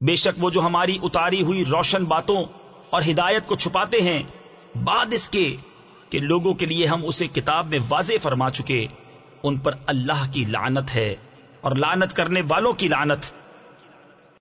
بے شک وہ جو ہماری اتاری ہوئی روشن باتوں اور ہدایت کو چھپاتے ہیں، بعد اس کے کہ لوگوں کے لیے ہم اسے کتاب میں واضح فرما چکے، ان پر اللہ کی لعنت ہے اور لعنت کرنے والوں کی لعنت